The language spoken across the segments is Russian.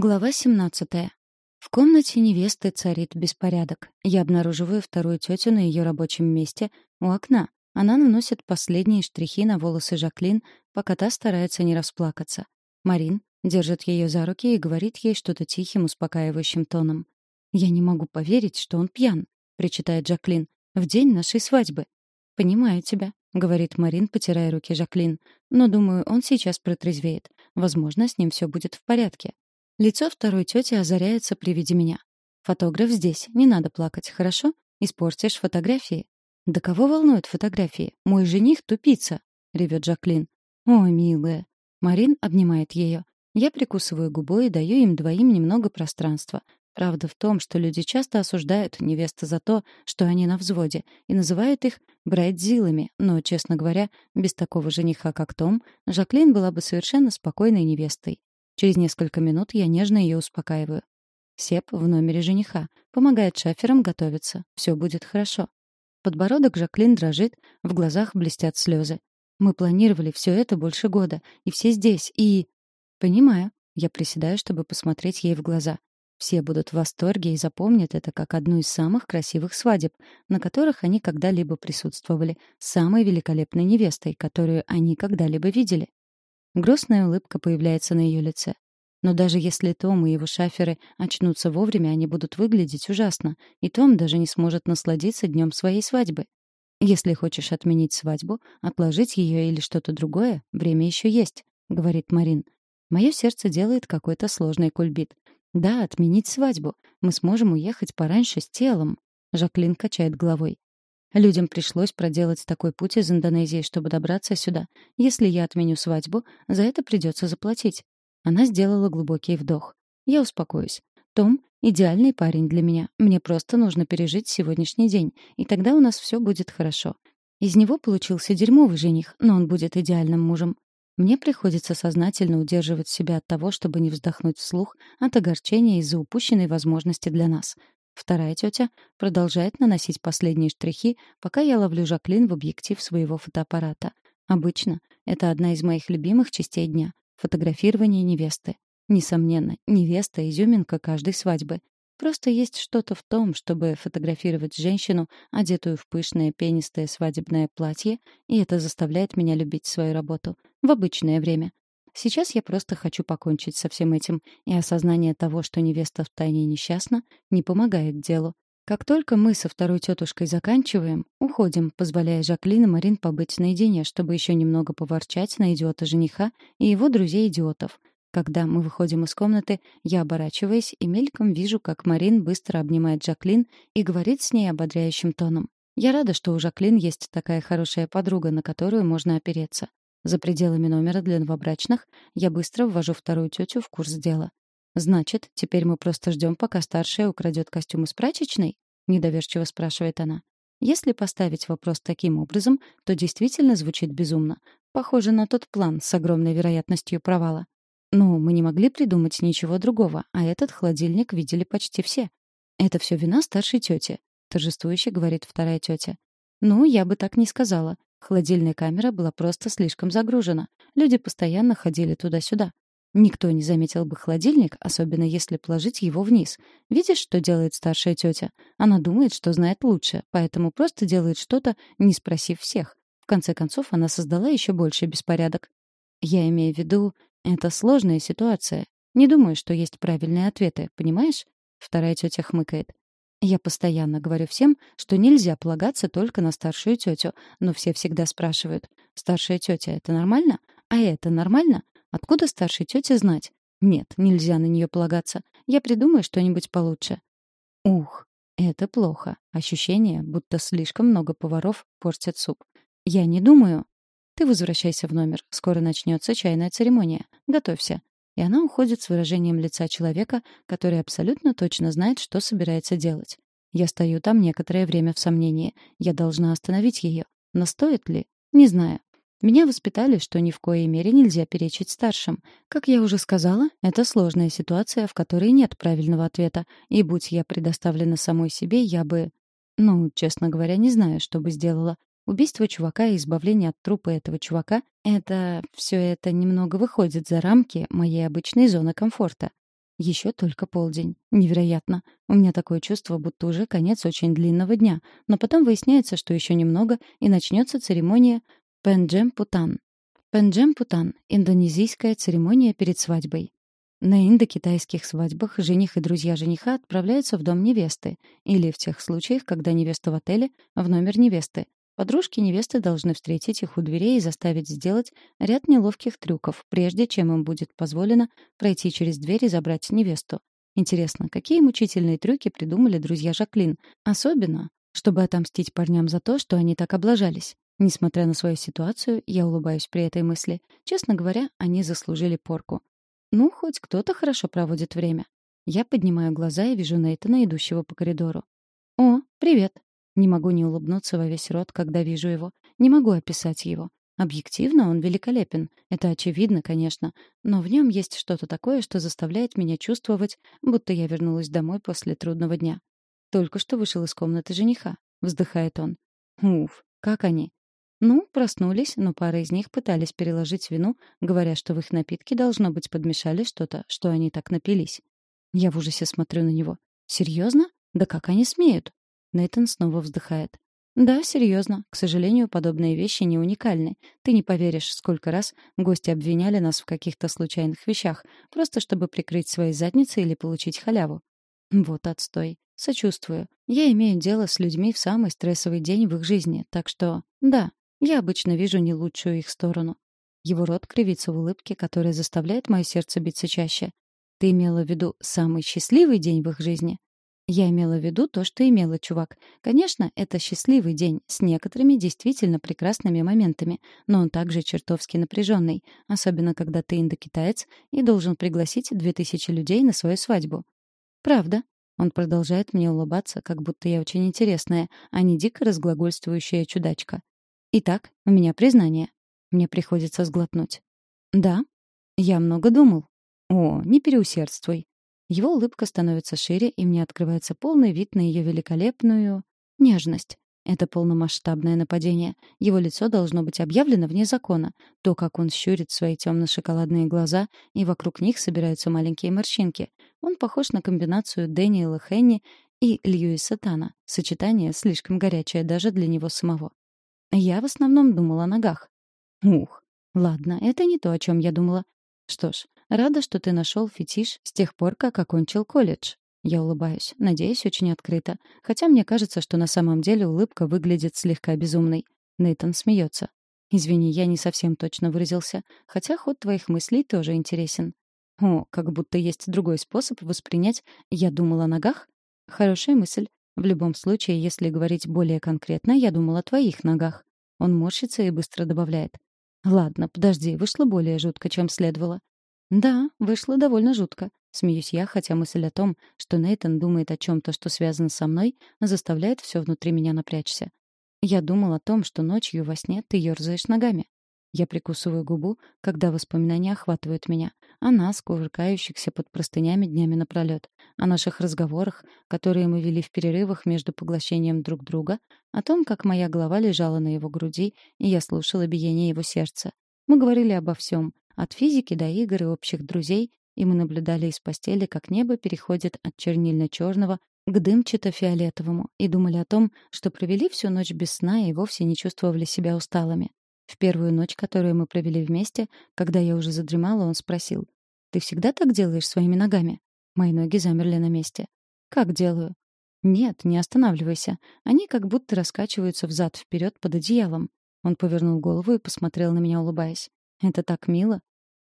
Глава 17. В комнате невесты царит беспорядок. Я обнаруживаю вторую тетю на ее рабочем месте у окна. Она наносит последние штрихи на волосы Жаклин, пока та старается не расплакаться. Марин держит ее за руки и говорит ей что-то тихим, успокаивающим тоном. «Я не могу поверить, что он пьян», — причитает Жаклин, — «в день нашей свадьбы». «Понимаю тебя», — говорит Марин, потирая руки Жаклин. «Но, думаю, он сейчас протрезвеет. Возможно, с ним все будет в порядке. Лицо второй тети озаряется при виде меня. «Фотограф здесь, не надо плакать, хорошо? Испортишь фотографии». «Да кого волнуют фотографии? Мой жених — тупица!» — ревет Жаклин. «О, милая!» Марин обнимает ее. Я прикусываю губу и даю им двоим немного пространства. Правда в том, что люди часто осуждают невесты за то, что они на взводе, и называют их брайдзилами, но, честно говоря, без такого жениха, как Том, Жаклин была бы совершенно спокойной невестой. Через несколько минут я нежно ее успокаиваю. Сеп в номере жениха. Помогает шаферам готовиться. Все будет хорошо. Подбородок Жаклин дрожит, в глазах блестят слезы. Мы планировали все это больше года, и все здесь, и... Понимаю. Я приседаю, чтобы посмотреть ей в глаза. Все будут в восторге и запомнят это как одну из самых красивых свадеб, на которых они когда-либо присутствовали, самой великолепной невестой, которую они когда-либо видели. Грустная улыбка появляется на ее лице. Но даже если Том и его шаферы очнутся вовремя, они будут выглядеть ужасно, и Том даже не сможет насладиться днем своей свадьбы. Если хочешь отменить свадьбу, отложить ее или что-то другое, время еще есть, говорит Марин. Мое сердце делает какой-то сложный кульбит. Да, отменить свадьбу. Мы сможем уехать пораньше с телом. Жаклин качает головой. Людям пришлось проделать такой путь из Индонезии, чтобы добраться сюда. Если я отменю свадьбу, за это придется заплатить. Она сделала глубокий вдох. Я успокоюсь. Том — идеальный парень для меня. Мне просто нужно пережить сегодняшний день, и тогда у нас все будет хорошо. Из него получился дерьмовый жених, но он будет идеальным мужем. Мне приходится сознательно удерживать себя от того, чтобы не вздохнуть вслух от огорчения из-за упущенной возможности для нас. Вторая тетя продолжает наносить последние штрихи, пока я ловлю Жаклин в объектив своего фотоаппарата. Обычно это одна из моих любимых частей дня — фотографирование невесты. Несомненно, невеста — изюминка каждой свадьбы. Просто есть что-то в том, чтобы фотографировать женщину, одетую в пышное пенистое свадебное платье, и это заставляет меня любить свою работу. В обычное время. Сейчас я просто хочу покончить со всем этим, и осознание того, что невеста втайне несчастна, не помогает делу. Как только мы со второй тетушкой заканчиваем, уходим, позволяя Жаклин и Марин побыть наедине, чтобы еще немного поворчать на идиота-жениха и его друзей-идиотов. Когда мы выходим из комнаты, я оборачиваюсь и мельком вижу, как Марин быстро обнимает Жаклин и говорит с ней ободряющим тоном. Я рада, что у Жаклин есть такая хорошая подруга, на которую можно опереться. За пределами номера для новобрачных я быстро ввожу вторую тетю в курс дела. «Значит, теперь мы просто ждем, пока старшая украдет костюм из прачечной?» — недоверчиво спрашивает она. Если поставить вопрос таким образом, то действительно звучит безумно. Похоже на тот план с огромной вероятностью провала. Ну, мы не могли придумать ничего другого, а этот холодильник видели почти все. «Это все вина старшей тети», — торжествующе говорит вторая тетя. «Ну, я бы так не сказала. Холодильная камера была просто слишком загружена. Люди постоянно ходили туда-сюда. Никто не заметил бы холодильник, особенно если положить его вниз. Видишь, что делает старшая тетя? Она думает, что знает лучше, поэтому просто делает что-то, не спросив всех. В конце концов, она создала еще больше беспорядок. Я имею в виду, это сложная ситуация. Не думаю, что есть правильные ответы, понимаешь? Вторая тетя хмыкает. Я постоянно говорю всем, что нельзя полагаться только на старшую тетю, но все всегда спрашивают, «Старшая тетя — это нормально? А это нормально? Откуда старшей тете знать?» «Нет, нельзя на нее полагаться. Я придумаю что-нибудь получше». Ух, это плохо. Ощущение, будто слишком много поваров портят суп. Я не думаю. Ты возвращайся в номер. Скоро начнется чайная церемония. Готовься и она уходит с выражением лица человека, который абсолютно точно знает, что собирается делать. Я стою там некоторое время в сомнении. Я должна остановить ее. Но стоит ли? Не знаю. Меня воспитали, что ни в коей мере нельзя перечить старшим. Как я уже сказала, это сложная ситуация, в которой нет правильного ответа, и будь я предоставлена самой себе, я бы... Ну, честно говоря, не знаю, что бы сделала. Убийство чувака и избавление от трупа этого чувака — это... все это немного выходит за рамки моей обычной зоны комфорта. Еще только полдень. Невероятно. У меня такое чувство, будто уже конец очень длинного дня. Но потом выясняется, что еще немного, и начнется церемония Пенджем Путан. Пенджем Путан — индонезийская церемония перед свадьбой. На индокитайских свадьбах жених и друзья жениха отправляются в дом невесты, или в тех случаях, когда невеста в отеле, в номер невесты. Подружки невесты должны встретить их у дверей и заставить сделать ряд неловких трюков, прежде чем им будет позволено пройти через дверь и забрать невесту. Интересно, какие мучительные трюки придумали друзья Жаклин? Особенно, чтобы отомстить парням за то, что они так облажались. Несмотря на свою ситуацию, я улыбаюсь при этой мысли. Честно говоря, они заслужили порку. Ну, хоть кто-то хорошо проводит время. Я поднимаю глаза и вижу Нейтана, идущего по коридору. «О, привет!» Не могу не улыбнуться во весь рот, когда вижу его. Не могу описать его. Объективно он великолепен. Это очевидно, конечно. Но в нем есть что-то такое, что заставляет меня чувствовать, будто я вернулась домой после трудного дня. Только что вышел из комнаты жениха. Вздыхает он. Уф, как они? Ну, проснулись, но пара из них пытались переложить вину, говоря, что в их напитке должно быть подмешали что-то, что они так напились. Я в ужасе смотрю на него. Серьезно? Да как они смеют? Нейтан снова вздыхает. Да, серьезно. К сожалению, подобные вещи не уникальны. Ты не поверишь, сколько раз гости обвиняли нас в каких-то случайных вещах, просто чтобы прикрыть свои задницы или получить халяву. Вот отстой. Сочувствую. Я имею дело с людьми в самый стрессовый день в их жизни, так что, да, я обычно вижу не лучшую их сторону. Его рот кривится в улыбке, которая заставляет мое сердце биться чаще. Ты имела в виду самый счастливый день в их жизни? Я имела в виду то, что имела, чувак. Конечно, это счастливый день с некоторыми действительно прекрасными моментами, но он также чертовски напряженный, особенно когда ты индокитаец и должен пригласить две тысячи людей на свою свадьбу. Правда? Он продолжает мне улыбаться, как будто я очень интересная, а не дико разглагольствующая чудачка. Итак, у меня признание. Мне приходится сглотнуть. Да, я много думал. О, не переусердствуй. Его улыбка становится шире, и мне открывается полный вид на ее великолепную нежность. Это полномасштабное нападение. Его лицо должно быть объявлено вне закона. То, как он щурит свои темно-шоколадные глаза, и вокруг них собираются маленькие морщинки. Он похож на комбинацию Дэниела Хенни и Льюиса Тана. Сочетание слишком горячее даже для него самого. Я в основном думала о ногах. Ух, ладно, это не то, о чем я думала. Что ж, рада, что ты нашел фетиш с тех пор, как окончил колледж. Я улыбаюсь, надеюсь, очень открыто. Хотя мне кажется, что на самом деле улыбка выглядит слегка безумной. Нейтан смеется. Извини, я не совсем точно выразился, хотя ход твоих мыслей тоже интересен. О, как будто есть другой способ воспринять «я думал о ногах»? Хорошая мысль. В любом случае, если говорить более конкретно, я думал о твоих ногах. Он морщится и быстро добавляет. Ладно, подожди, вышло более жутко, чем следовало. Да, вышло довольно жутко. Смеюсь я, хотя мысль о том, что Нейтан думает о чем-то, что связано со мной, заставляет все внутри меня напрячься. Я думал о том, что ночью во сне ты ерзаешь ногами. Я прикусываю губу, когда воспоминания охватывают меня. О нас, кувыркающихся под простынями днями напролёт. О наших разговорах, которые мы вели в перерывах между поглощением друг друга. О том, как моя голова лежала на его груди, и я слушала биение его сердца. Мы говорили обо всем, от физики до игр и общих друзей, и мы наблюдали из постели, как небо переходит от чернильно-черного к дымчато-фиолетовому, и думали о том, что провели всю ночь без сна и вовсе не чувствовали себя усталыми. В первую ночь, которую мы провели вместе, когда я уже задремала, он спросил, «Ты всегда так делаешь своими ногами?» Мои ноги замерли на месте. «Как делаю?» «Нет, не останавливайся. Они как будто раскачиваются взад-вперед под одеялом». Он повернул голову и посмотрел на меня, улыбаясь. «Это так мило».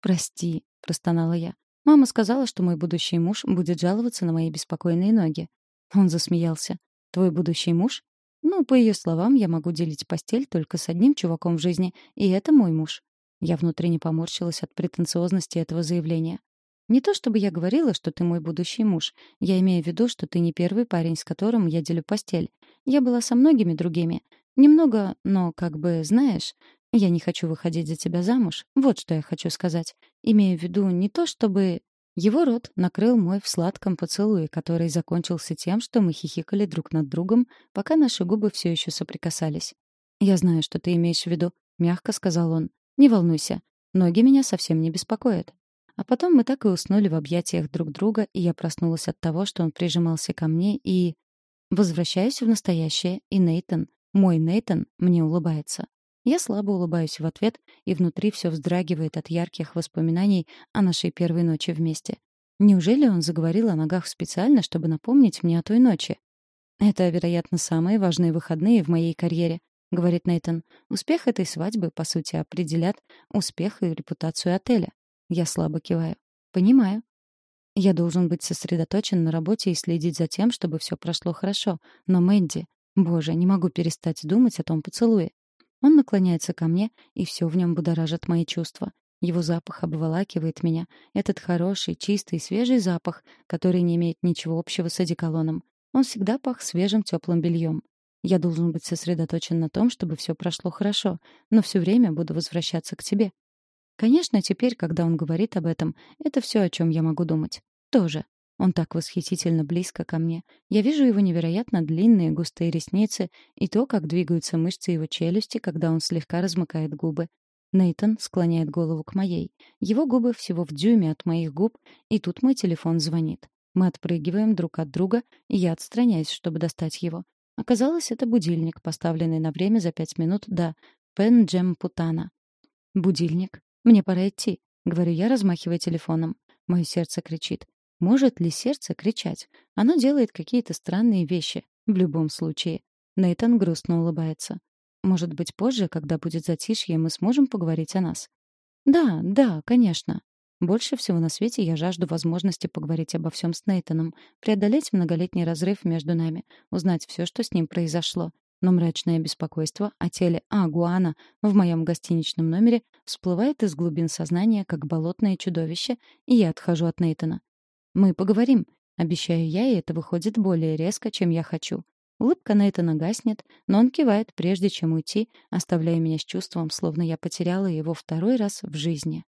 «Прости», — простонала я. «Мама сказала, что мой будущий муж будет жаловаться на мои беспокойные ноги». Он засмеялся. «Твой будущий муж? Ну, по ее словам, я могу делить постель только с одним чуваком в жизни, и это мой муж. Я внутренне поморщилась от претенциозности этого заявления. Не то чтобы я говорила, что ты мой будущий муж. Я имею в виду, что ты не первый парень, с которым я делю постель. Я была со многими другими. Немного, но, как бы, знаешь, я не хочу выходить за тебя замуж. Вот что я хочу сказать. Имею в виду не то, чтобы... Его рот накрыл мой в сладком поцелуе, который закончился тем, что мы хихикали друг над другом, пока наши губы все еще соприкасались. «Я знаю, что ты имеешь в виду», — мягко сказал он. «Не волнуйся. Ноги меня совсем не беспокоят». А потом мы так и уснули в объятиях друг друга, и я проснулась от того, что он прижимался ко мне, и... Возвращаюсь в настоящее, и Нейтон, мой Нейтон, мне улыбается. Я слабо улыбаюсь в ответ, и внутри все вздрагивает от ярких воспоминаний о нашей первой ночи вместе. Неужели он заговорил о ногах специально, чтобы напомнить мне о той ночи? Это, вероятно, самые важные выходные в моей карьере, говорит Нейтон. Успех этой свадьбы, по сути, определят успех и репутацию отеля. Я слабо киваю. Понимаю. Я должен быть сосредоточен на работе и следить за тем, чтобы все прошло хорошо. Но Мэнди, боже, не могу перестать думать о том поцелуе. Он наклоняется ко мне, и все в нем будоражит мои чувства. Его запах обволакивает меня. Этот хороший, чистый, свежий запах, который не имеет ничего общего с одеколоном. Он всегда пах свежим теплым бельем. Я должен быть сосредоточен на том, чтобы все прошло хорошо, но все время буду возвращаться к тебе. Конечно, теперь, когда он говорит об этом, это все, о чем я могу думать. Тоже. Он так восхитительно близко ко мне. Я вижу его невероятно длинные густые ресницы и то, как двигаются мышцы его челюсти, когда он слегка размыкает губы. Нейтон склоняет голову к моей. Его губы всего в дюйме от моих губ, и тут мой телефон звонит. Мы отпрыгиваем друг от друга, и я отстраняюсь, чтобы достать его. Оказалось, это будильник, поставленный на время за пять минут до Пенджем Путана. «Будильник. Мне пора идти», — говорю я, размахивая телефоном. Мое сердце кричит. Может ли сердце кричать? Оно делает какие-то странные вещи. В любом случае. Нейтан грустно улыбается. Может быть, позже, когда будет затишье, мы сможем поговорить о нас? Да, да, конечно. Больше всего на свете я жажду возможности поговорить обо всем с Нейтаном, преодолеть многолетний разрыв между нами, узнать все, что с ним произошло. Но мрачное беспокойство о теле Агуана в моем гостиничном номере всплывает из глубин сознания, как болотное чудовище, и я отхожу от Нейтана. Мы поговорим, обещаю я, и это выходит более резко, чем я хочу. Улыбка на это нагаснет, но он кивает, прежде чем уйти, оставляя меня с чувством, словно я потеряла его второй раз в жизни.